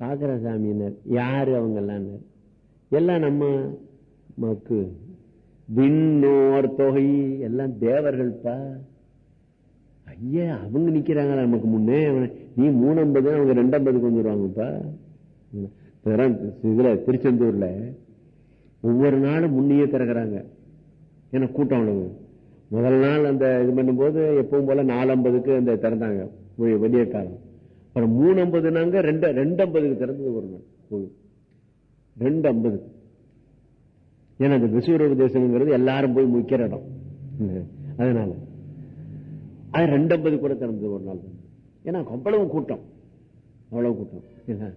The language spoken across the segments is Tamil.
பாக்குற யாரு அவங்க எல்லாம் எல்லாம் நம்ம மக்கு விண்ணோர் தொகை எல்லாம் தேவர்கள்ப்பா. ஐயா அவங்க நிக்கிறாங்களா நமக்கு முன்னே? நீ மூணம்பது அவங்க ரெண்டம்பதுக்கு வந்துடுவாங்கப்பா வந்துருவாங்கப்பா இதுல திருச்செந்தூர்ல ஒவ்வொரு நாளும் முன்னையே திறக்கிறாங்க. ஏன்னா கூட்டம் அவ்வளவு? முதல் நாள் அந்த இது பண்ணும்போது எப்பவும் போல நாலம்பதுக்கு அந்த திறந்தாங்க. வெளியே காலம் அப்புறம் மூணு ஐம்பதுனாங்க ரெண்டு ரெண்டு ஐம்பதுக்கு திறந்தது ஒரு நாள் கோவில் ரெண்டு ஐம்பது ஏன்னா அந்த விஸ்வரூப தேசம்ங்கிறது எல்லாரும் போய் முக்கிற இடம். அதனால. அது ரெண்டு ஐம்பது கூட திறந்தது ஒரு நாள். ஏன்னா அவ்வளவு கூட்டம். அவ்வளவு கூட்டம்.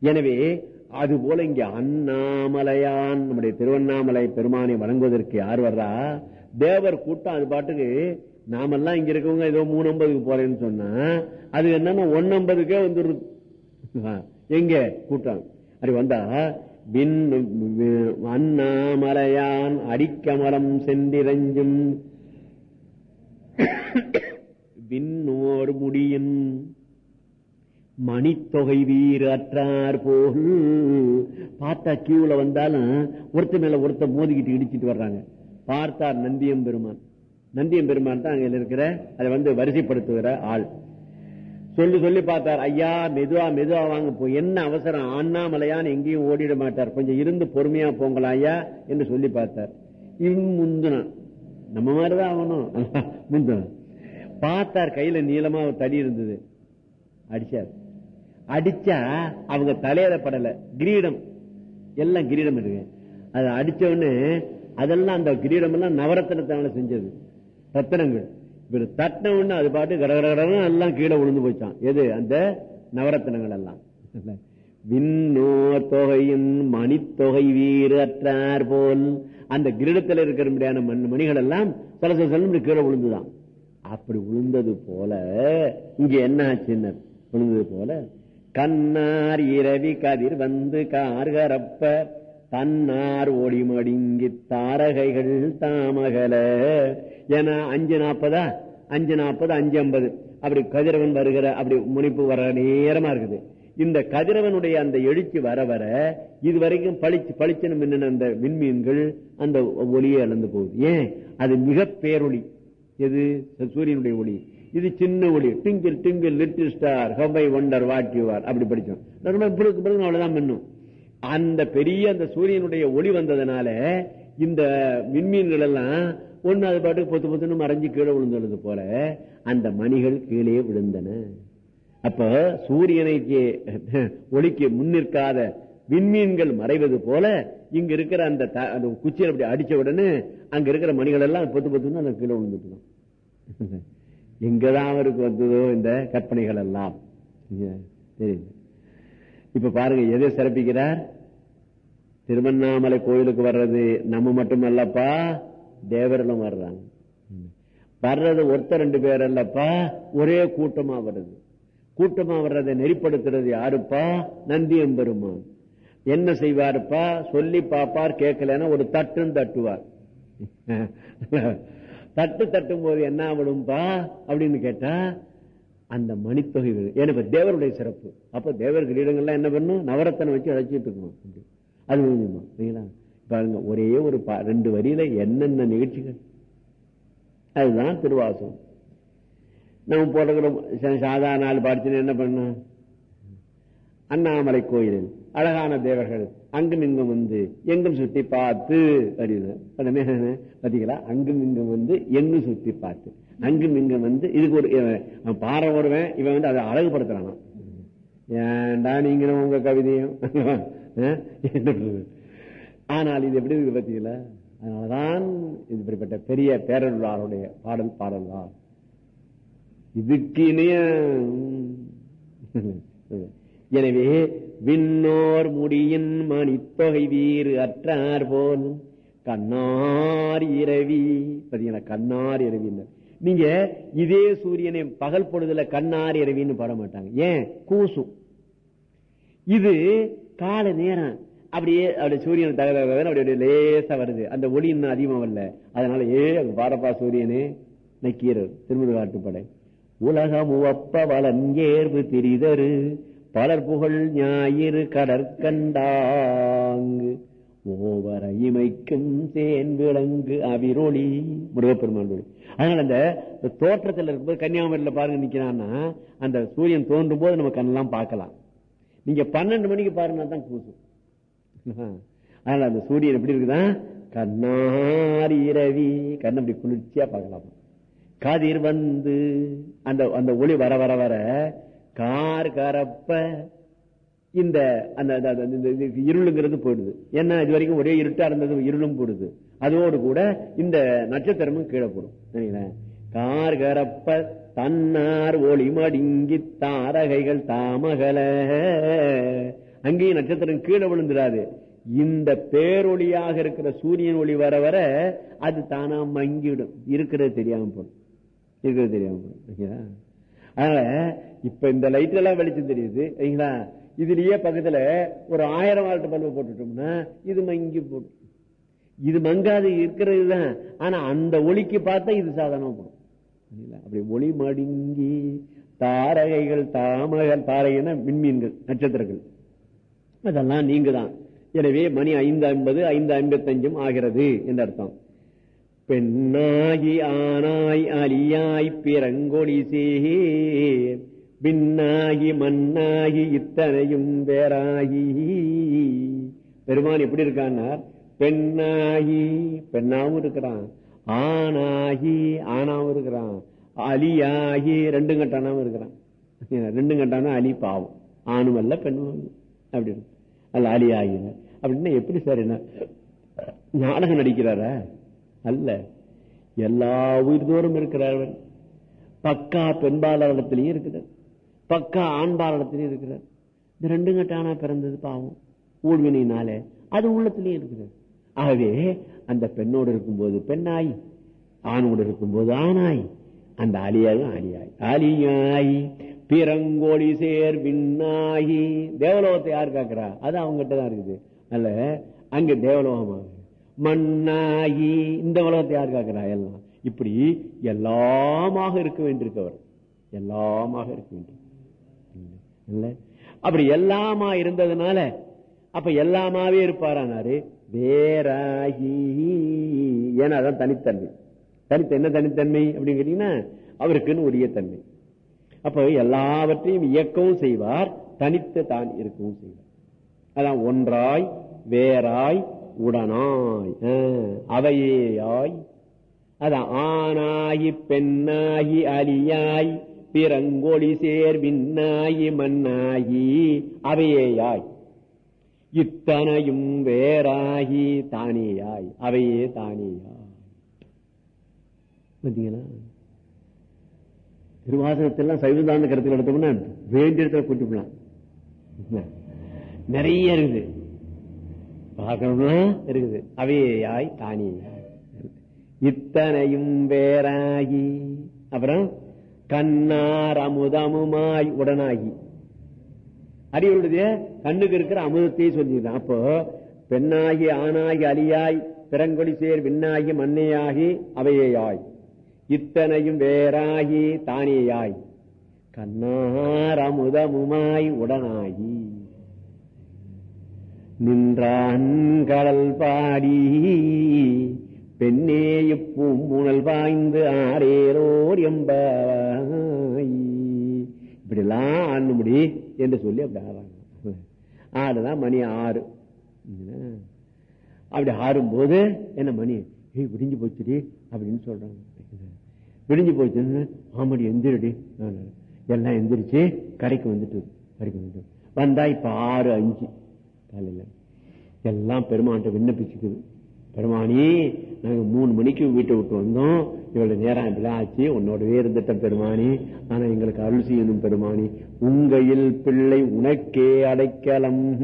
எனவே அது போல இங்க அண்ணாமலையான் நம்முடைய திருவண்ணாமலை பெருமானை வழங்குவதற்கு யார் வர்றா? தேவர் கூட்டம் அது பாட்டுக்கு நாமெல்லாம் இங்க இருக்கவங்க ஏதோ மூணு ஐம்பதுக்கு போறேன்னு சொன்னா அது என்னன்னா ஒன்னு ஐம்பதுக்கே வந்துருது எங்க? கூட்டம் அப்படி வந்தா பின் அண்ணாமலையான் அடிக்கமலம் சென்றிரஞ்சும் விண்ணோர் முடியின் மணித்தொகை வீர் அற்றார் போல். பார்த்தா கியூல வந்தாலும் ஒருத்த மேல ஒருத்த மோதிக்கிட்டு இடிச்சிட்டு வர்றாங்க. பார்த்தார் நந்தியம் பெருமான் நந்தியம் பெருமான் தான் அங்க இருக்கிற அதை வந்து வரிசைப்படுத்துகிற ஆள். சொல்லி சொல்லி பார்த்தார் ஐயா மெதுவா மெதுவா வாங்க போ என்ன அவசரம்? அண்ணாமலையான் எங்கேயும் ஓடிட மாட்டார். கொஞ்சம் இருந்து பொறுமையா போங்களா ஐயா? என்று சொல்லி பார்த்தார். இவன் முந்தினான். நம்ம மாதிரிதான் ஆகணும் முந்தினான். பார்த்தார் கையில நீளமா தடி இருந்தது. அடிச்சார். அடிச்சா அவங்க தலையில படல. கிரீடம். எல்லாம் கிரீடம் இருக்கு. அதை அடிச்ச உடனே அதெல்லாம் அந்த கிரீடம் எல்லாம் நவரத்தினத்தால செஞ்சது. ரத்தனங்கள் இவர் தட்டின உடனே அது பாட்டு கடகடகடன்னு எல்லாம் கீழே விழுந்து போச்சான் எது? அந்த நவரத்தினங்கள் எல்லாம் விண்ணோ தொகையின் மணித்தொகை வீறு அற்றார் போல். அந்த கிரீடத்தில் இருக்கிற முடியாத மணிகள் எல்லாம் சில சில கீழே விழுந்துதான். அப்படி விழுந்தது போல இங்க என்ன ஆச்சுன்னு விழுந்தது போல கண்ணார் இரவி கதிர் வந்து கார்கரப்ப தன்னார் ஒளி மடிங்கி தாரகைகள் தாமகல ஏன்னா அஞ்சு நாற்பதா? அஞ்சு நாற்பது அஞ்சு ஐம்பது. அப்படி கதிரவன் வருகிற அப்படி முனிப்பு வர நேரமா இருக்குது. இந்த கதிரவனுடைய அந்த எழுச்சி வர வர இது வரைக்கும் பளிச்சு பளிச்சன மின்ன அந்த விண்மீன்கள் அந்த ஒளியை இழந்து போகுது. ஏன்? அது மிக பேரொளி. எது? சூரியனுடைய ஒளி. இது சின்ன ஒளி. Twinkle twinkle little star how I wonder what you are அப்படி படிச்சோம். அவ்வளவுதான் மின்னும். அந்த பெரிய அந்த சூரியனுடைய ஒளி வந்ததுனால இந்த விண்மீன்கள் எல்லாம் ஒன்று அது பாட்டுக்கு பொத்து பொத்துன்னு மறைஞ்சு கீழே விழுந்தது போல அந்த மணிகள் கீழே விழுந்தன. அப்ப சூரியனை ஒளிக்கு முன்னிற்காத விண்மீன்கள் மறைவது போல இங்க இருக்கிற அந்த அந்த குச்சியில் அப்படி அடிச்ச உடனே அங்க இருக்கிற மணிகள் எல்லாம் பொத்து பொத்துன்னு அந்த கீழே விழுந்துட்டோம் இங்கதான் அவருக்கு வந்ததோ இந்த கற்பனைகள் எல்லாம். தெரியல இப்ப பாருங்க எதை சிறப்பிக்கிறார்? திருவண்ணாமலை கோயிலுக்கு வர்றது நம்ம மட்டும் அல்லப்பா தேவர்களும் வர்றாங்க. வர்றது ஒருத்தர் ரெண்டு பேர் அல்லப்பா ஒரே கூட்டமா வருது கூட்டமா வர்றதை நெறிப்படுத்துறது யாருப்பா? நந்தியம் பெருமான். என்ன செய்வாருப்பா? சொல்லி பாப்பார் கேட்கலன்னா ஒரு தட்டுன்னு தட்டுவார். தட்டு தட்டும் போது என்ன ஆகணும்பா? அப்படின்னு கேட்டா அந்த மணித்தொகை எனக்கு தேவருடைய சிறப்பு. அப்ப தேவர் கிரீடங்கள்லாம் என்ன பண்ணும்? நவரத்தனை வச்சு அழைச்சிட்டு இருக்கணும். அது சரிங்களா? பாருங்க ஒரே ஒரு ரெண்டு வரியில என்னென்ன நிகழ்ச்சிகள்? அதுதான் திருவாசம் நம்ம போட்டுக்கிறோம் சாதாரண நாள் பாடிச்சுன்னு என்ன பண்ண? அண்ணாமலை கோயிலில் அழகான தேவர்கள் அங்கும் இங்கும் வந்து எங்கும் சுத்தி பார்த்து அப்படின்னு பாத்தீங்களா? அங்கும் இங்கும் வந்து எங்கும் சுத்தி பார்த்து. அங்கும் இங்கும் வந்து இதுக்கு ஒரு பாறை வருவேன் இவன் வந்து அதை அழகுபடுத்துறானா ஏன்டா நீங்களும் உங்க கவிதையும்? ஆனால் இது எப்படி இருக்கு பார்த்தீங்களா? அதனாலதான் இப்படிப்பட்ட பெரிய பேரருளாருடைய பாடல் பாடல் தான் இதுக்கு இணைய எனவே விண்ணோர் முடியின் மணித்தொகை வீறு அற்றார் போல் கண்ணார் இரவி. பாத்தீங்களா கண்ணார் இரவினர் நீங்க இதே சூரியனை பகல் பொழுதுல கண்ணார் இரவின்னு பாட மாட்டாங்க. ஏன்? கூசும் இது கால நேரம். அப்படியே அப்படி சூரியன் தகவல் அப்படி அப்படியே லேசா வருது. அந்த ஒளி இன்னும் அதிகமா வரல. அதனால ஏ அங்க பாரப்பா சூரியனே நக்கீரர் திருமுருக காட்டுப்படை உலகம் உவப்ப வளஞ்சேர்வு திரிதரு பலர் புகழ் ஞாயிறு கடற்கண்டாங்கு. ஓவர இமைக்கும் தேன் விளங்கு அவிரொளி முருகப்பெருமான் ஒளி அதனால அந்த தோற்றத்தில் இருக்கும்போது கன்னியாகுமரியில பாருங்க நிக்கிறான்னா அந்த சூரியன் தோன்றும் போது நம்ம கண்ணெல்லாம் பார்க்கலாம். நீங்க பன்னெண்டு மணிக்கு பாருங்க தான் கூசும். அதனால அந்த சூரியன் எப்படி இருக்குதான் கண்ணாரி இரவி. கண்ணை அப்படி குளிர்ச்சியா பார்க்கலாம். கதிர் வந்து அந்த அந்த ஒளி வர வர வர கார் கரப்ப இந்த அந்த அந்த- இந்த- இருளுங்கிறது போயிடுது. ஏன்னா இது வரைக்கும் ஒரே இருட்டா இருந்தது இருளும் போடுது. அதோடு கூட இந்த நட்சத்திரமும் கீழே போடும். சரிங்களா? கார் கரப்ப தன்னார் ஒளி மடுங்கி தாரகைகள் தாமகல அங்கேயும் நட்சத்திரம் கீழே விழுந்துடாது. இந்த பேரொளியாக இருக்கிற சூரியன் ஒளி வர வர அது தானா மங்கிவிடும். இருக்கிறது தெரியாம போடும் இருக்கிறது தெரியாம போடும் அதனால இப்ப இந்த லைட் எல்லாம் வெளிச்சம் தெரியுது. சரிங்களா இதுலயே பக்கத்துல ஒரு ஆயிரம் வால்ட் பல்பு போட்டுட்டோம்னா இது மங்கி போடும். இது மங்காது இருக்கிறது தான். ஆனா அந்த ஒளிக்கு பார்த்தா இது சாதனமா போடும். சரிங்களா? அப்படி ஒளி மடுங்கி தாரகைகள் தாமகள் தாரகைன்னா விண்மீன்கள் நட்சத்திரங்கள். அதெல்லாம் நீங்க தான் எனவே மணி ஐந்து ஐம்பது ஐந்து ஐம்பத்தஞ்சும் ஆகிறது என்று அர்த்தம். பெண்ணாகி ஆனாய் அலியாய் பிறங்கொடி சேகி பின்னாகி மண்ணாகி இத்தனையும் வேறாகி. பெருமான் எப்படி இருக்கான்னா பெண்ணாகி பெண்ணாவும் இருக்கிறான் ஆணாகி ஆணாவும் இருக்கிறான் அலியாகி ரெண்டு கட்டானாவும் இருக்கிறான். ரெண்டு கட்டானா அலி பாவம். ஆணும் அல்ல பெண்ணும் அப்படி இருக்கு அல்ல அப்படின்னா எப்படி சார் என்ன? நாடகம் நடிக்கிறாரா? அல்ல. எல்லா உயிர்தோறும் இருக்கிறார்கள் பக்கா பெண்பாளரிடத்திலையும் இருக்கிறார். பக்கா ஆண்பாளரிடத்திலையும் இருக்கிறார். இந்த ரெண்டு கட்டானா பிறந்தது பாவம். ஊழ்வினாலே அது உள்ளத்திலையும் இருக்கிறார் ஆகவே அந்த பெண்ணோடு இருக்கும்போது பெண்ணாய் ஆணோடு இருக்கும்போது ஆணாய் அந்த அலியாயும் அலியாய். அலியாய். பிறங்கோழி சேர் விண்ணாகி. தேவலோகத்தை யார் காக்குறா அது அவங்ககிட்ட தான் இருக்குது. அல்ல அங்க தேவலோகமாக மண்ணாகி இந்த உலகத்தை யார் காக்குறா எல்லாம். இப்படி எல்லாமாக இருக்க வேண்டியிருக்கவர். எல்லாமாக இருக்க வேண்டும் இல்ல? அப்படி எல்லாமா இருந்ததுனால அப்ப எல்லாமாவே இருப்பாரானாரு? வேறாகி ஏன்னா அதான் தனித்தன்மை. தனித்த என்ன தனித்தன்மை அப்படின்னு கேட்டீங்கன்னா அவருக்குன்னு உரிய தன்மை அப்ப எல்லாவற்றையும் இயக்கவும் செய்வார் தனித்து தான் இருக்கவும் செய்வார். அதான் ஒன்றாய் வேறாய் உடனாய். ஆ, அவையேயாய். அதான் ஆணாகி பெண்ணாகி அலியாய் பிறங்கொழி சேர் விண்ணாயி மண்ணாகி அவையேயாய். இத்தனையும் வேறாகி தானேயாய். அவையே தானேயாய். பார்த்தீங்களா திருவாசகத்தெல்லாம் சைவதான கருத்துக்கள் எடுத்தோம்னா வேண்டிய இடத்துல கூட்டிக்கலாம் நிறைய இருக்குது. பார்க்கணும்னா இருக்குது. அவையாய் தானியாய் இத்தனையும் வேறாகி. அப்புறம் கண்ணார் அமுதமுமாய் உடனாகி. அறிவுடைய கண்ணுக்கு இருக்கிற அமுதத்தையே சொல்லிதான் அப்போ பெண்ணாகி ஆணாகி அலியாய் பிறங்கொடி சேர் விண்ணாகி மண்ணையாகி அவையாய். இத்தனையும் வேறாகி தானேயாய். கண்ணாரமுதமுமாய் உடனாகி. நின்றான் கடல் பாடி. பெண்ணே இப்பூம்புணல் பாய்ந்து ஆரேரோர் எம்பாய் இப்படிலாம் ஆடணும்படி என்று சொல்லி அப்படி ஆடுறாங்க ஆடுதான் மணி ஆறு. அப்படி ஆறும்போது என்ன மணி? ஏய் விடிஞ்சு போச்சுடி அப்படின்னு சொல்றாங்க. விடிஞ்சு போச்சுன்னு ஆமாடி எந்திரடி. எல்லாம் எந்திரிச்சு கரைக்கு வந்துட்டு கரைக்கு வந்துட்டு. வந்தா இப்ப ஆறு அஞ்சு. காலையில. எல்லாம் பெருமான்ட்ட விண்ணப்பிச்சுக்குது. பெருமானி நாங்க மூணு மணிக்கு வீட்டை விட்டு வந்தோம். இவ்வளவு நேரம் இப்படிலாம் ஆச்சு. உன்னோடவே இருந்துட்டோம் பெருமானி. ஆனா எங்களுக்கு அருள் செய்யணும் பெருமானி. உங்கையில் பிள்ளை உனக்கே அடைக்கலம்.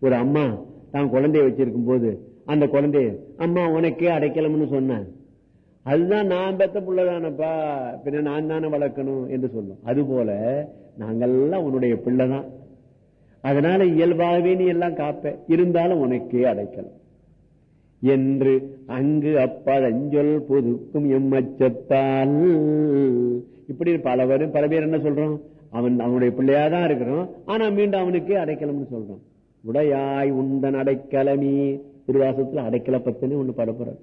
ஒரு அம்மா தான் குழந்தைய வச்சிருக்கும் போது அந்த குழந்தைய அம்மா உனக்கே அடைக்கலம்னு சொன்ன அதுதான் நான் பெத்த பிள்ளைதானப்பா. பின்ன நான் தானே வளர்க்கணும் என்று சொல்லும். அது போல நாங்கெல்லாம் உன்னுடைய பிள்ளைதான். அதனால இயல்பாகவே நீ எல்லாம் காப்ப. இருந்தாலும் உனக்கே அடைக்கலாம். என்று அங்கு அப்பழஞ்சொல் புதுக்கும் எம்மச்சத்தால். இப்படி பலவரும் பல பேர் என்ன சொல்றோம்? அவன் அவனுடைய பிள்ளையாதான் இருக்கிறோம் ஆனா மீண்டும் அவனுக்கே அடைக்கலம்னு சொல்றான் உடையாய் உந்தன் அடைக்கலமே. திருவாசத்துல அடைக்கல பத்தினு ஒண்ணு படப்புறார்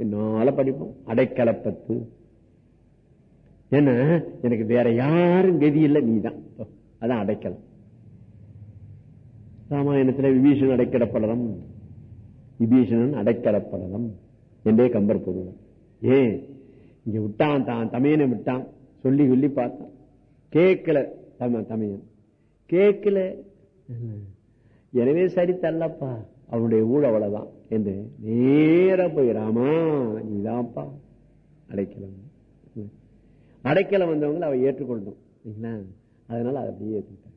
என்னால படிப்போம். அடைக்கலப்பத்து. ஏன்னா எனக்கு வேற யாரும் கதி இல்லை நீதான். அதான் அடைக்கலம். ராமாயணத்துல விபீஷன் அடைக்கலப்படலம். விபீஷணன் அடைக்கலப்படலம். என்றே கம்பர் பொருள் ஏன்? இங்க விட்டான் தான் தமையனை விட்டான். சொல்லி சொல்லி பார்த்தான். கேட்கல தமையன். கேட்கல. எனவே சரி தள்ளப்பா. அவனுடைய ஊழ அவ்வளவுதான். என்று நேர போய் ராமா நீதான்ப்பா. அடைக்கலம். அடைக்கலம் வந்தவங்களை அவ ஏற்றுக்கொள்ளும் இல்லைங்களா? அதனால அதை அப்படியே ஏற்றுக்கிட்டான்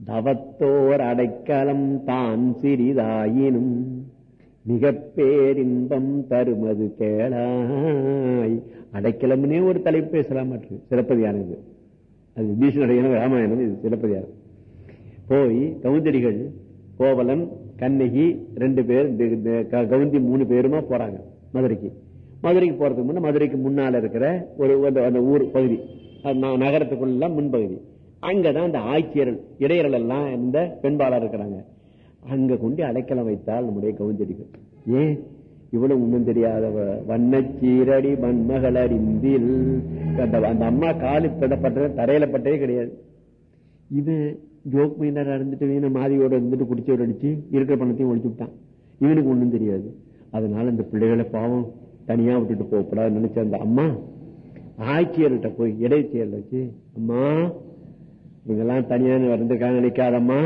தவத்தோர் அடைக்கலம் தான் சிறிதாயினும் மிக பேரின்பம் தருமது கேளாய். அடைக்கலம்னே ஒரு தலைப்பு பேசலாம் சிறப்பதியானது அது விபீஷனுடைய ராமாயணம் இது சிறப்பதியானது போய் கவுந்தடிகள் கோவலன் கண்ணகி ரெண்டு பேர் கவுந்தி மூணு பேருமா போறாங்க மதுரைக்கு. மதுரைக்கு போறதுக்கு முன்ன மதுரைக்கு முன்னால இருக்கிற ஒரு அந்த ஊர் பகுதி. நகரத்துக்குள்ள முன்பகுதி. அங்கதான் அந்த ஆய்ச்சியரல் இடையரல் எல்லாம் இந்த பெண்பாளர் இருக்கிறாங்க. அங்க கொண்டு அடைக்கலம் வைத்தால் நம்முடைய கவுந்தடிகள். ஏன்? இவ்வளவு ஒண்ணும் தெரியாத வண்ணச்சீரடி மண்மகளறிந்தில் அந்த அம்மா காலு பட்டது தரையில பட்டதே கிடையாது. இது ஜோக் மைண்டரா இருந்துட்டு வீண மாதிரியோட இருந்துட்டு குடிச்சோட அடிச்சு இருக்கிற பணத்தையும் ஒழிச்சு விட்டான். இவனுக்கு ஒண்ணும் தெரியாது. அதனால இந்த பிள்ளைகளை பாவம் தனியா விட்டுட்டு போகக்கூடாது நினைச்ச அந்த அம்மா ஆட்சியர்கிட்ட போய் இடைச்சியர்ல வச்சு அம்மா இவங்கெல்லாம் தனியா வந்திருக்காங்க நினைக்காதம்மா.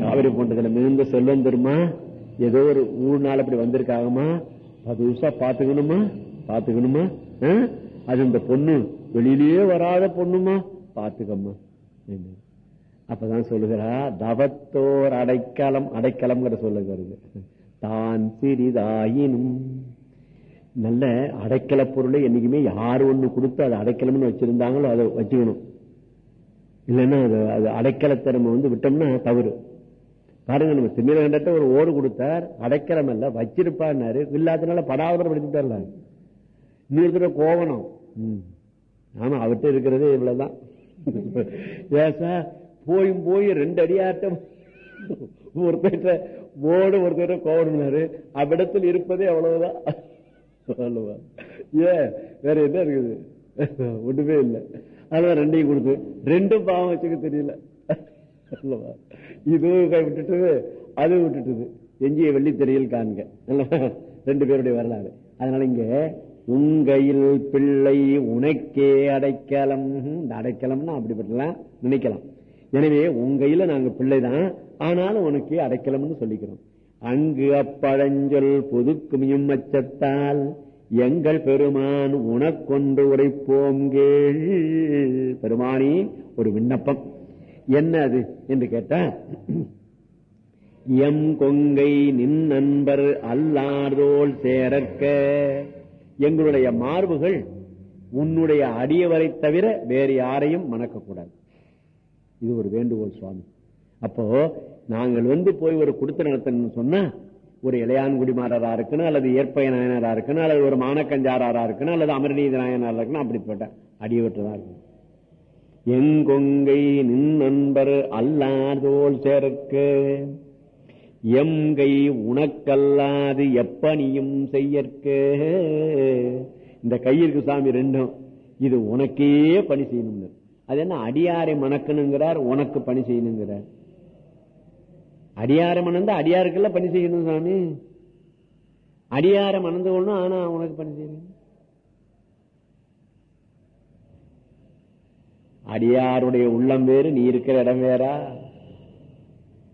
காவிரி போன்றதுல மிகுந்த செல்வம் தருமா? ஏதோ ஒரு ஊர் நாள் அப்படி வந்திருக்காங்கம்மா. பதுசா பாத்துக்கணுமா? பாத்துக்கணுமா? அது இந்த பொண்ணு வெளியிலேயே வராத பொண்ணுமா? பாத்துக்கம்மா. அப்பதான் சொல்லுகிறா தவத்தோர் அடைக்கலம் அடைக்கலம்ங்கிற சொல்லுகிறது தான் சிறிதாயினும் நல்ல அடைக்கல பொருளை என்னைக்குமே யார் ஒண்ணு கொடுத்து அதை அடைக்கலம்னு வச்சிருந்தாங்களோ அதை வச்சுக்கணும். இல்லைன்னா அது அது அடைக்கலத்திறமை வந்து விட்டோம்னா தவறு. பாருங்க நம்ம திமிரகண்டத்தை ஒரு ஓடு கொடுத்தார் அடைக்கலம் அல்ல வச்சிருப்பாரு இல்லாதனால படாவதம் படிச்சுட்டார்ல இன்னொரு தடவை கோவணம். ஆமா அவர்கிட்ட இருக்கிறது இவ்வளவுதான். ஏசா போயும் போய் ரெண்டு அடியாட்டம் ஒருத்தர் போடு ஒருத்தர் கோவணும்னாரு அவ்விடத்தில் இருப்பதே அவ்வளவுதான். ஏ வேற என்ன இருக்குது? ஒண்ணுமே இல்லை. அதான் ரெண்டையும் கொடுத்து. ரெண்டும் பாவம் வச்சுக்க தெரியல. இதுவும் கை விட்டுட்டு அதுவும் விட்டுட்டுது. எஞ்சிய வெள்ளி தெரியல் காண்க. ரெண்டு பேருடைய வரலாறு. அதனால இங்க உங்கையில் பிள்ளை உனக்கே அடைக்கலம். இந்த அடைக்கலம்னா அப்படிப்பட்டலாம் நினைக்கலாம். எனவே உங்கையில நாங்க பிள்ளைதான். ஆனாலும் உனக்கு அடைக்கலம்னு சொல்லிக்கிறோம். அங்கு அப்பழஞ்சொல் புதுக்குமியும் அச்சத்தால் எங்கள் பெருமான் உனக்கொன்று உரைப்போம் கேள். பெருமானி ஒரு விண்ணப்பம். என்ன அது என்று கேட்டா எம் கொங்கை நின் நண்பர் அல்லாதோல் சேரற்க. எங்களுடைய மார்புகள் உன்னுடைய அடியவரை தவிர வேறு யாரையும் மணக்கக்கூடாது. இது ஒரு வேண்டுகோள் சுவாமி. அப்போ நாங்கள் வந்து போய் ஒரு குடுத்த நடத்தணும்னு சொன்னா ஒரு இளையான்குடி மாறரா இருக்கணும் அல்லது ஏற்பய நாயனரா இருக்கணும் அல்லது ஒரு மானக்கஞ்சாரா இருக்கணும் அல்லது அமரநீதி நாயனரா இருக்கணும் அப்படிப்பட்ட அடியவற்றதா இருக்கணும் எங்கொங்கை நின் நண்பர் அல்லாதோல் சேர்க்கு. எங்கை உனக்கல்லாது எப்பனியும் செய்யற்க. இந்த கையிற்கு சாமி ரெண்டும். இது உனக்கே பணி செய்யணும்னு. அது என்ன? அடியாரை மணக்கணுங்கிறார் உனக்கு பணி செய்யணுங்கிறார். அடியாரை மணந்து அடியாருக்கெல்லாம் பணி செய்யணும் சாமி. அடியாரை மணந்து கொள்ளணும் ஆனா உனக்கு பணி செய்யணும். அடியாருடைய உள்ளம் வேறு நீ இருக்கிற இடம் வேறா.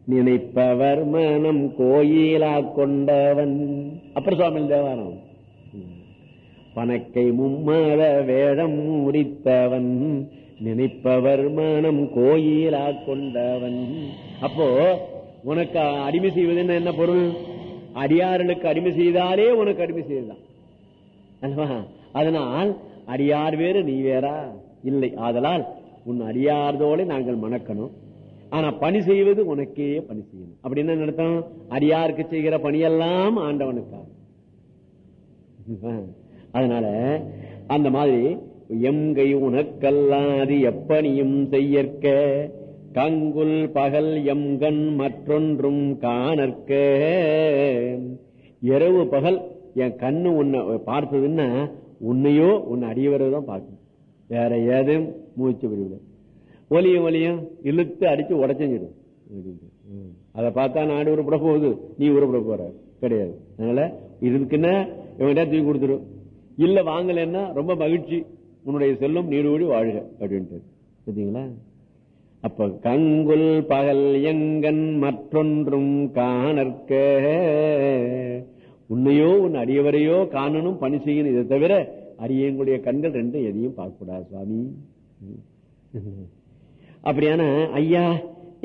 நினைப்பவர் மனம் கோயிலா கொண்டவன். அப்புறம் சுவாமி தேவாரம். பணக்கை மும்மத வேடம் முடித்தவன். நினைப்பவர் மனம் கோயிலா கொண்டவன். அப்போ உனக்கு அடிமை செய்வது என்ன பொருள்? அடியார்களுக்கு அடிமை செய்தாலே உனக்கு அடிமை செய்யலாம் அதனால் அடியார் வேறு நீ வேறா? இல்லை. ஆதலால் உன் அடியார்தோட நாங்கள் மணக்கணும். ஆனா பணி செய்வது உனக்கே பணி செய்யணும். அப்படின்னு நடத்தம் அடியாருக்கு செய்கிற பணியெல்லாம் ஆண்டவனுக்காக. அதனால அந்த மாதிரி எம்கை உனக்கல்லாது எப்பனியும் செய்யற்க? கங்குல் பகல் எம்கண் மற்றொன்றும் காணற்க? இரவு பகல் என் கண்ணு உன்னை பார்த்ததுன்னா உன்னையோ உன்னை அடியவரதான் பார்க்கும் வேற ஏதும் மூச்சு விடுவிட ஒலியும் ஒலியும் இழுத்து அடிச்சு உடச்சிடும் அதை பார்த்தா நாடு உருப்பட போகுது நீ உருப்பட போற கிடையாது. அதனால இதுக்குன்னா இவங்கிட்ட தூக்கி கொடுத்துரும் இல்ல வாங்கலன்னா ரொம்ப மகிழ்ச்சி. உன்னுடைய செல்லும் நீடோடி வாழ்க அப்படின்ட்டு. பார்த்தீங்களா அப்ப கங்குல் பகல் எங்கன் மற்றொன்றும் காணற்க. உன்னையோ உன் அடியவரையோ காணணும் பணி செய்யணும். இதை தவிர அரியங்களுடைய கண்கள் ரெண்டும் எதையும் பார்க்க கூடாது சுவாமி. அப்படியான ஐயா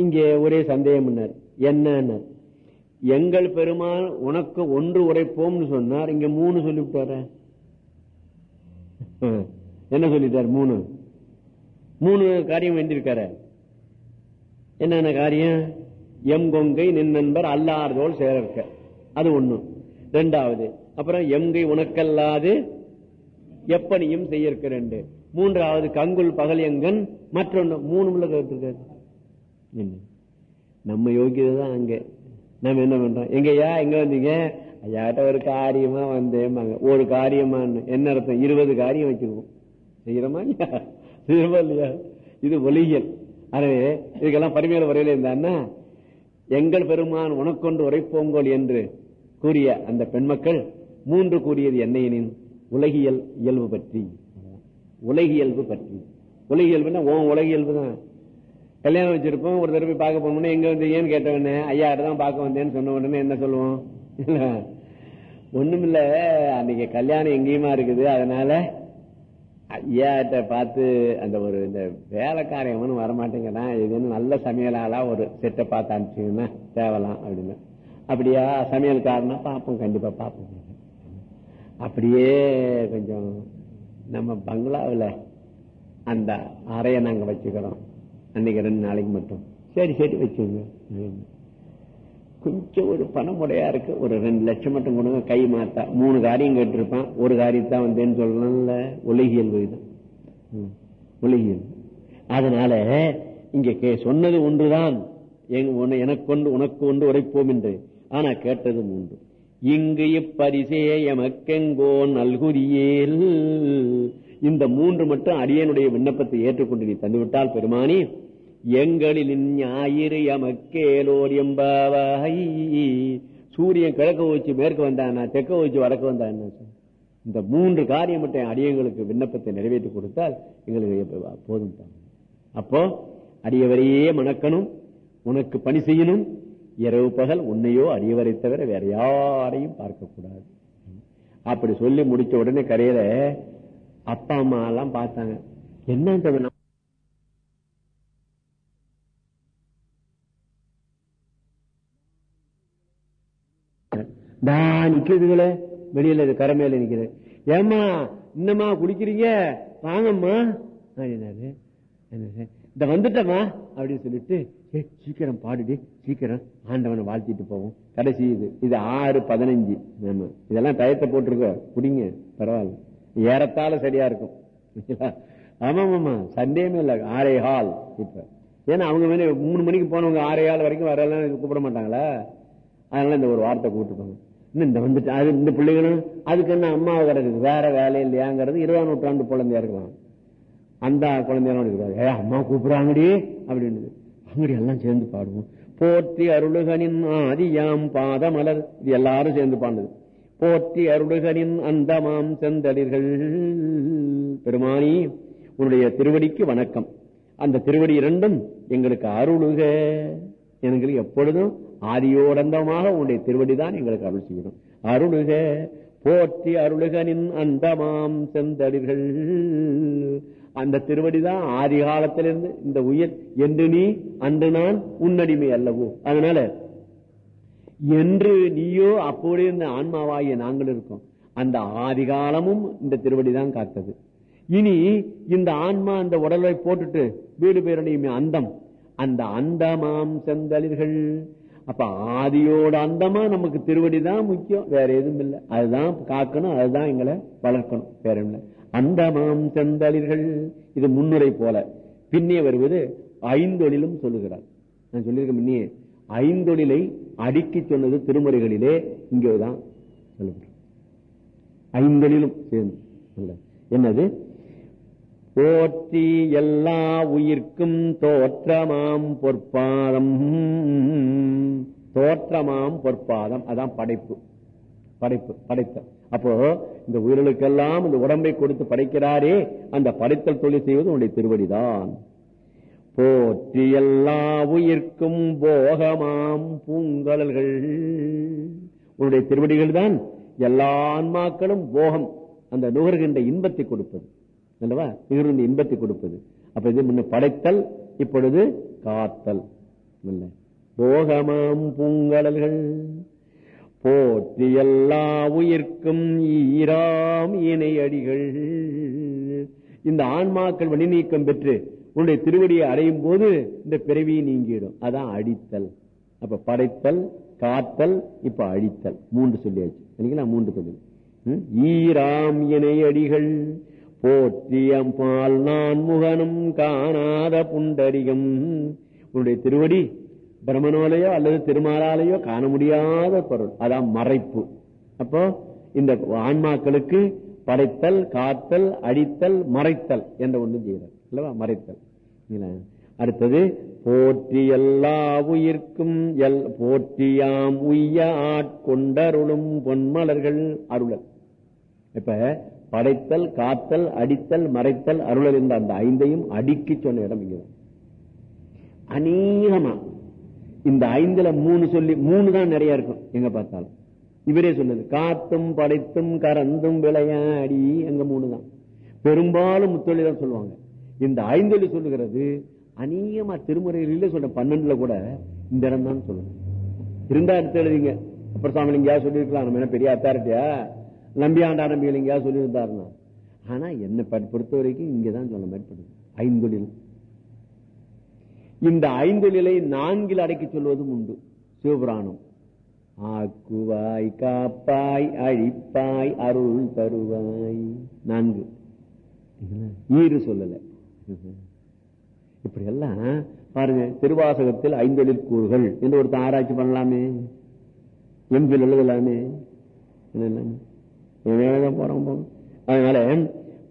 இங்கே ஒரே சந்தேகம் என்ன எங்கள் பெருமான் உனக்கு ஒன்று உரைப்போம்னு சொன்னார். இங்க மூணு சொல்லிவிட்டார? என்ன சொல்லிட்டார்? மூணு. மூணு காரியம் வேண்டியிருக்காரு. என்னென்ன காரியம்? எம் கொங்கை நின் நண்பர் அல்லாதோல் சேர்க்க அது ஒண்ணு. ரெண்டாவது அப்புறம் எம்கை உனக்கல்லாது எப்பனியும் செய்யற்க ரெண்டு. மூன்றாவது கங்குல் பகல் எங்கன் மற்றொன்னு. மூணு கேட்டிருக்காரு. என்ன? நம்ம யோகியதை தான் அங்க. நம்ம என்ன பண்றோம்? எங்கய்யா எங்க வந்தீங்க? ஐயாட்ட ஒரு காரியமா வந்தேன் ஒரு காரியமா என்ன அர்த்தம்? இருபது காரியம் வச்சிருக்கோம். செய்யறோமா இல்லையா? செய்யறமா இல்லையா? இது ஒலியல் எனவே இதுக்கெல்லாம் பரிமையில வரையில இருந்தான்னா எங்கள் பெருமான் உனக்கொன்று உரைப்போங்கோல் என்று கூறிய அந்த பெண்மக்கள் மூன்று கூறியது என்னையனின் உலகியல் இயல்பு பற்றி. உலகியல்பு பற்றி. உலகியல்புன்னா ஓ உலகியல்பு தான். கல்யாணம் வச்சிருப்போம் ஒரு தடவை பார்க்க போனோம்னா எங்க வந்து ஏன்னு கேட்டவனே ஐயா தான் பார்க்க வந்தேன்னு சொன்ன உடனே என்ன சொல்லுவோம்? ஒண்ணுமில்ல அன்னைக்கு கல்யாணம் எங்கேயுமா இருக்குது அதனால ஐயாட்ட பார்த்து அந்த ஒரு இந்த வேலைக்காரன் வரமாட்டேங்கிறான். இது நல்ல சமையலாளா ஒரு செட்டை பார்த்து அனுப்பிச்சிங்கன்னா தேவலாம் அப்படின்னு. அப்படியா? சமையல்காரனா பார்ப்போம். கண்டிப்பா பார்ப்போம். அப்படியே கொஞ்சம் நம்ம பங்களாவில் அந்த அறையை நாங்கள் வச்சுக்கிறோம். அன்னைக்கு ரெண்டு நாளைக்கு மட்டும். சரி சரி வச்சுங்க கொஞ்சம் ஒரு பணமுடையா இருக்கு. ஒரு ரெண்டு லட்சம் மட்டும் கொடுங்க கை மாத்தா. மூணு காரியம் கேட்டிருப்பான். ஒரு காரியத்தான் வந்தேன்னு சொல்லணும்ல. உலகியல் விகிதம் உலகியல் அதனால இங்க சொன்னது ஒன்றுதான். எனக்கு கொண்டு உனக்கு கொண்டு உரைப்போம் என்று. ஆனா கேட்டது மூன்று. இங்கு இப்பரிசே எமக்கெங்கோ நல்குரியேல் இந்த மூன்று மட்டும் அடியனுடைய விண்ணப்பத்தை ஏற்றுக்கொண்டு நீ தந்துவிட்டால் பெருமானி எங்களின் ஞாயிறு எமக்கேலோர் எம்பாவாய் சூரியன் கிழக்க வச்சு மேற்கு வந்தானா தெற்க வச்சு வடக்கு வந்தான் இந்த மூன்று காரியம் மட்டும் அடியங்களுக்கு விண்ணப்பத்தை நிறைவேற்றி கொடுத்தால் எங்களுக்கு போதும் தான் அப்போ அடியவரையே மணக்கணும் உனக்கு பணி செய்யணும். இரவு பகல் உன்னையோ அடியவரை தவிர வேற யாரையும் பார்க்கக்கூடாது. அப்படி சொல்லி முடிச்ச உடனே கரையில அப்பா அம்மா எல்லாம் பார்த்தாங்க. என்ன நான் வெளியில இது கரை மேல நிக்கிறேன் ஏமா இன்னமா குடிக்கிறீங்க வாங்கம்மா. அப்படின்னாரு. இந்த வந்துட்டமா அப்படின்னு சொல்லிட்டு ஏ சீக்கிரம் பாடுடி சீக்கிரம் ஆண்டவனை வாழ்த்திட்டு போவோம். கடைசி இது. இது ஆறு பதினஞ்சு. ஆமா. இதெல்லாம் டயத்தை போட்டிருக்கோம். குடிங்க பரவாயில்ல. ஏறத்தால சரியா இருக்கும். ஆமா ஆமா சந்தேகமே இல்லை. ஆரே ஹால் இப்ப. ஏன்னா அவங்க மேலே மூணு மணிக்கு போனவங்க ஆரே ஹால் வரைக்கும் வரலாம் கூப்பிட மாட்டாங்களா? அதனால இந்த ஒரு வார்த்தை கூப்பிட்டுப்பாங்க இந்த வந்துட்டு. அது இந்த பிள்ளைகளும் அதுக்கு என்ன அம்மாவை கிடக்குது வேற வேலை இல்லையாங்கிறது இருபதாம் நூற்றாண்டு குழந்தையா இருக்கலாம் அந்த குழந்தையெல்லாம் இருக்காது ஏ அம்மா கூப்பிடுறாங்கடி அப்படின்னு அங்கடி எல்லாம் சேர்ந்து பாடுவோம். போற்றி அருளுகனின் ஆதியாம் பாதமலர். இது எல்லாரும் சேர்ந்து பாடுது போற்றி அருளுகனின் அந்தமாம் செந்தளிர்கள். பெருமானி உன்னுடைய திருவடிக்கு வணக்கம். அந்த திருவடி இரண்டும் எங்களுக்கு அருளுக. எங்களுக்கு எப்பொழுதும் ஆதியோடந்தமாக உன்னுடைய திருவடிதான் எங்களுக்கு அருள் செய்யணும். அருளுக போற்றி அருளுகனின் அந்தமாம் செந்தடிகள். அந்த திருவடிதான் ஆதி காலத்திலிருந்து இந்த உயிர் என்று நீ அன்று நான் உன்னடிமை அல்லவோ. அதனால என்று நீயோ அப்போது இந்த ஆன்மாவாகிய நாங்கள் இருக்கோம். அந்த ஆதிகாலமும் இந்த திருவடி தான் காத்தது. இனி இந்த ஆன்மா அந்த உடலை போட்டுட்டு வீடு பேரணியுமே அந்தம். அந்த அந்தமாம் செந்தளிர்கள் அப்ப ஆதியோட அந்தமா நமக்கு திருவடி தான் முக்கியம் வேற எதுவும் இல்லை. அதுதான் காக்கணும் அதுதான் எங்களை வளர்க்கணும் வேற இல்லை. அந்தமாம் செந்தளிர்கள் இது முன்னுரை போல. பின்னே வருவது ஐந்தொழிலும் சொல்லுகிறார். நான் சொல்லியிருக்கேன் முன்னே ஐந்தொழிலை அடுக்கி சொன்னது திருமுறைகளிலே இங்கேதான் சொல்லப்படுறது ஐந்தொழிலும் சேர்ந்து. என்னது? போற்றி எல்லா உயிர்க்கும் தோற்றமாம் பொற்பாதம். தோற்றமாம் பொற்பாதம். அதான் படைப்பு. படைப்பு படைத்தல். அப்போ இந்த உயிர்களுக்கெல்லாம் இந்த உடம்பை கொடுத்து படைக்கிறாரே அந்த படைத்தல் தொழில் செய்வது உன்னுடைய திருவடிதான். போற்றி எல்லா உயிர்க்கும் போகமாம் பூங்கலல்கள் உன்னுடைய திருவடிகள் தான் எல்லா ஆன்மாக்களும் போகம். அந்த நுகர்கின்ற இன்பத்தை கொடுப்பது. அல்லவா இதிலிருந்து இன்பத்தை கொடுப்பது. அப்ப இது முன்ன படைத்தல் இப்பொழுது காத்தல். போகமாம் பூங்கடல்கள். போற்றி எல்லா உயிர்க்கும் ஈராம் இணை அடிகள் இந்த ஆன்மாக்கள் வழி நீக்கம் பெற்று உன்னுடைய திருவடியை அடையும் போது இந்த பிறவி நீங்கிடும். அதான் அடித்தல். அப்ப படைத்தல் காத்தல் இப்ப அழித்தல். மூன்று சொல்லியாச்சு. சரிங்களா மூன்று தொழில் ம்? ஈராம் இணை அடிகள் போற்றியம் பால் நான் முகனும் காணாத புண்டரிகம். உன்னுடைய திருவடி பிரம்மனாலேயோ அல்லது திருமாலாலேயோ காண முடியாத பொருள். அதான் மறைப்பு. அப்போ இந்த ஆன்மாக்களுக்கு படைத்தல் காத்தல் அடித்தல் மறைத்தல் என்ற ஒன்று செய்யறார் அல்லவா? மறைத்தல். அடுத்தது போற்றி எல்லா உயிர்க்கும் எல் போற்றியாம் உய்ய ஆட்கொண்டருளும் பொன்மலர்கள் அருளல். இப்ப படைத்தல் காத்தல் அடித்தல் மறைத்தல் அருளல் என்ற அந்த ஐந்தையும் அடுக்கி சொன்ன இடம் இங்கதான் அநேகமா. இந்த ஐந்துல மூணு சொல்லி மூணு தான் நிறைய இருக்கும் எங்க பார்த்தாலும். இவரே சொன்னது காத்தும் படைத்தும் கறந்தும் விளையாடி அங்க மூணு தான். பெரும்பாலும் முத்தொழி தான் சொல்லுவாங்க. இந்த ஐந்தொழி சொல்லுகிறது அநேகமா திருமுறைகளிலே சொல்ற பன்னெண்டுல கூட இந்த இடம் தான் சொல்லணும் இருந்தா எடுத்து எழுதிங்க. அப்புறம் சாமி எங்கேயாவது சொல்லியிருக்கலாம்? நம்ம என்ன பெரிய அத்தாரிட்டியா நம்பி ஆண்டா நம்பிகள் எங்கேயாவது சொல்லியிருந்தாருன்னா. ஆனா என்னை பொறுத்த வரைக்கும் இங்கதான் சொல்ல மேற்படுது. ஐந்தொழில். இந்த ஐந்தொழிலை நான்கில் அடக்கி சொல்வதும் உண்டு. சிவபுராணம். ஆக்குவாய் காப்பாய் அழிப்பாய் அருள் தருவாய். நான்கு. ஈறு சொல்லல. இப்படி எல்லாம் பாருங்க திருவாசகத்தில் ஐந்தொழில் கூறுகள். என்று ஒருத்தர் ஆராய்ச்சி பண்ணலாமே. எம்பில் எழுதலாமே. போறோம் போறோம் அதனால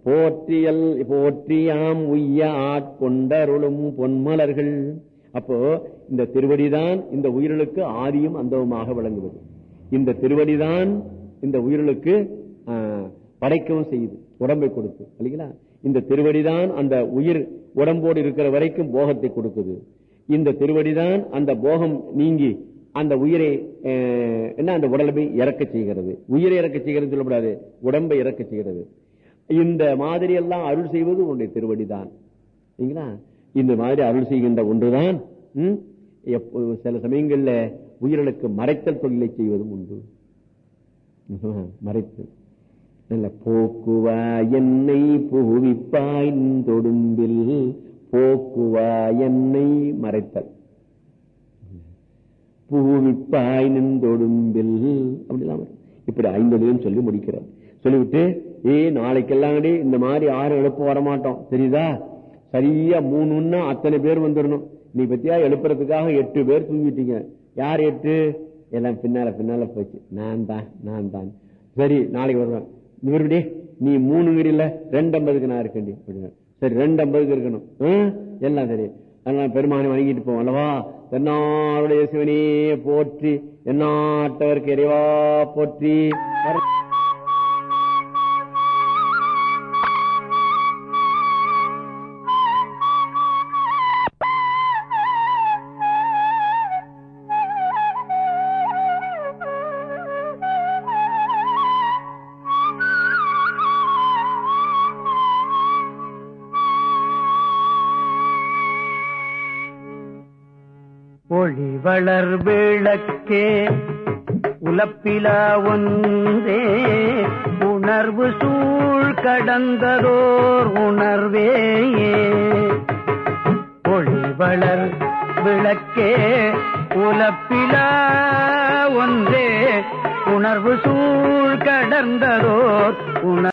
போற்றியல் போற்றியாம் உய்ய ஆட்கொண்டருளும் பொன்மலர்கள். அப்போ இந்த திருவடிதான் இந்த உயிர்களுக்கு ஆதியும் அந்தவுமாக விளங்குவது. இந்த திருவடிதான் இந்த உயிர்களுக்கு படைக்கவும் செய்யுது உடம்பை கொடுத்து. இல்லைங்களா? இந்த திருவடிதான் அந்த உயிர் உடம்போடு இருக்கிற வரைக்கும் போகத்தை கொடுக்குது. இந்த திருவடிதான் அந்த போகம் நீங்கி அந்த உயிரை என்ன அந்த உடலை இறக்க செய்கிறது. உயிரை இறக்க செய்கிறது சொல்லக்கூடாது உடம்பை இறக்க செய்கிறது. இந்த மாதிரி எல்லாம் அருள் செய்வது உன்னுடைய திருவடிதான். சரிங்களா இந்த மாதிரி அருள் செய்கின்ற ஒன்றுதான் சில சமயங்கள்ல உயிர்களுக்கு மறைத்தல் தொழிலை செய்வதும் உண்டு. மறைத்தல். நல்ல போக்குவா என்னை புகுவிப்பாய் தொடும்பில் போக்குவா என்னை மறைத்தல். பூவிப்பாய் நின்றொடும்பில். அப்படிலாம் இப்படி ஐந்தொழிலும் சொல்லி முடிக்கிறார். சொல்லிவிட்டு ஏ நாளைக்கெல்லாம் இந்த மாதிரி ஆறு எழுப்ப வரமாட்டோம். தெரியுதா? சரியா மூணுன்னா அத்தனை பேர் வந்துடணும் நீ பத்தியா எழுப்புறதுக்காக எட்டு பேர் தூங்கிட்டீங்க. யார் எட்டு? எல்லாம் பின்னால பின்னால போச்சு. நான் தான் நான் தான். சரி நாளைக்கு வருவேன். இவருடைய நீ மூணு இல்ல ரெண்டு ஐம்பதுக்கு நான் இருக்கேன் அப்படின்னா சரி ரெண்டு ஐம்பதுக்கு இருக்கணும் எல்லாம் சரி. அதனால பெருமானை வணங்கிட்டு போவோம். அல்லவா? தென்னாருடைய சிவனே போற்றி. எந்நாட்டவருக்கு இறைவா போற்றி. வளர் விளக்கே உலப்பிலா ஒன்றே. உணர்வு சூழ் கடந்ததோர் உணர்வேயே. ஒளி வளர் விளக்கே உலப்பிலா ஒன்றே. உணர்வு சூழ் கடந்ததோர் உணர்